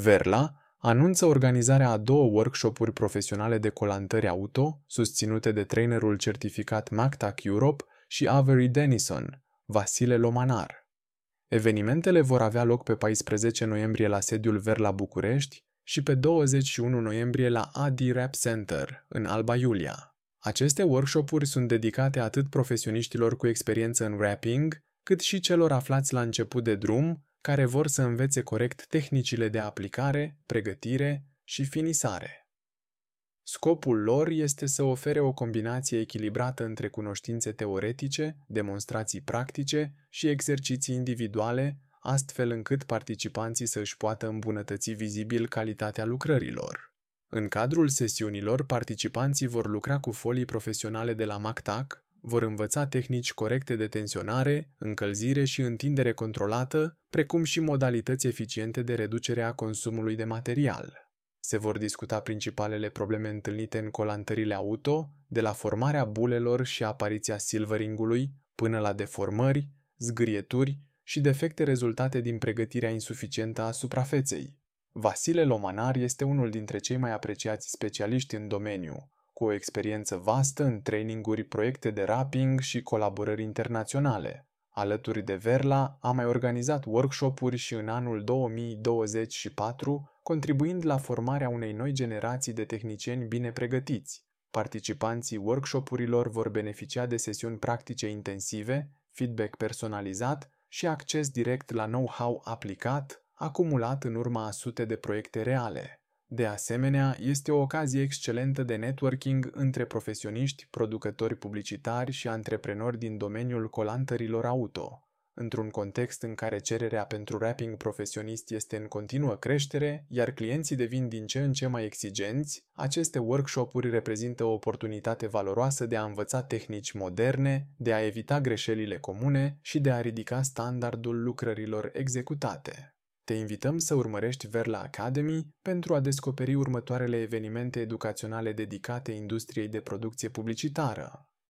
Verla anunță organizarea a două workshopuri profesionale de colantări auto, susținute de trainerul certificat MacTac Europe și Avery Denison, Vasile Lomanar. Evenimentele vor avea loc pe 14 noiembrie la sediul Verla București și pe 21 noiembrie la AD Rap Center, în Alba Iulia. Aceste workshopuri sunt dedicate atât profesioniștilor cu experiență în rapping, cât și celor aflați la început de drum, care vor să învețe corect tehnicile de aplicare, pregătire și finisare. Scopul lor este să ofere o combinație echilibrată între cunoștințe teoretice, demonstrații practice și exerciții individuale, astfel încât participanții să își poată îmbunătăți vizibil calitatea lucrărilor. În cadrul sesiunilor, participanții vor lucra cu folii profesionale de la MacTac, vor învăța tehnici corecte de tensionare, încălzire și întindere controlată, precum și modalități eficiente de reducere a consumului de material. Se vor discuta principalele probleme întâlnite în colantările auto, de la formarea bulelor și apariția silveringului, până la deformări, zgârieturi și defecte rezultate din pregătirea insuficientă a suprafeței. Vasile Lomanar este unul dintre cei mai apreciați specialiști în domeniu, cu o experiență vastă în traininguri, proiecte de rapping și colaborări internaționale. Alături de Verla, a mai organizat workshopuri și în anul 2024, contribuind la formarea unei noi generații de tehnicieni bine pregătiți. Participanții workshopurilor vor beneficia de sesiuni practice intensive, feedback personalizat și acces direct la know-how aplicat, acumulat în urma a sute de proiecte reale. De asemenea, este o ocazie excelentă de networking între profesioniști, producători publicitari și antreprenori din domeniul colantărilor auto. Într-un context în care cererea pentru rapping profesionist este în continuă creștere, iar clienții devin din ce în ce mai exigenți, aceste workshopuri reprezintă o oportunitate valoroasă de a învăța tehnici moderne, de a evita greșelile comune și de a ridica standardul lucrărilor executate. Te invităm să urmărești Verla Academy pentru a descoperi următoarele evenimente educaționale dedicate industriei de producție publicitară.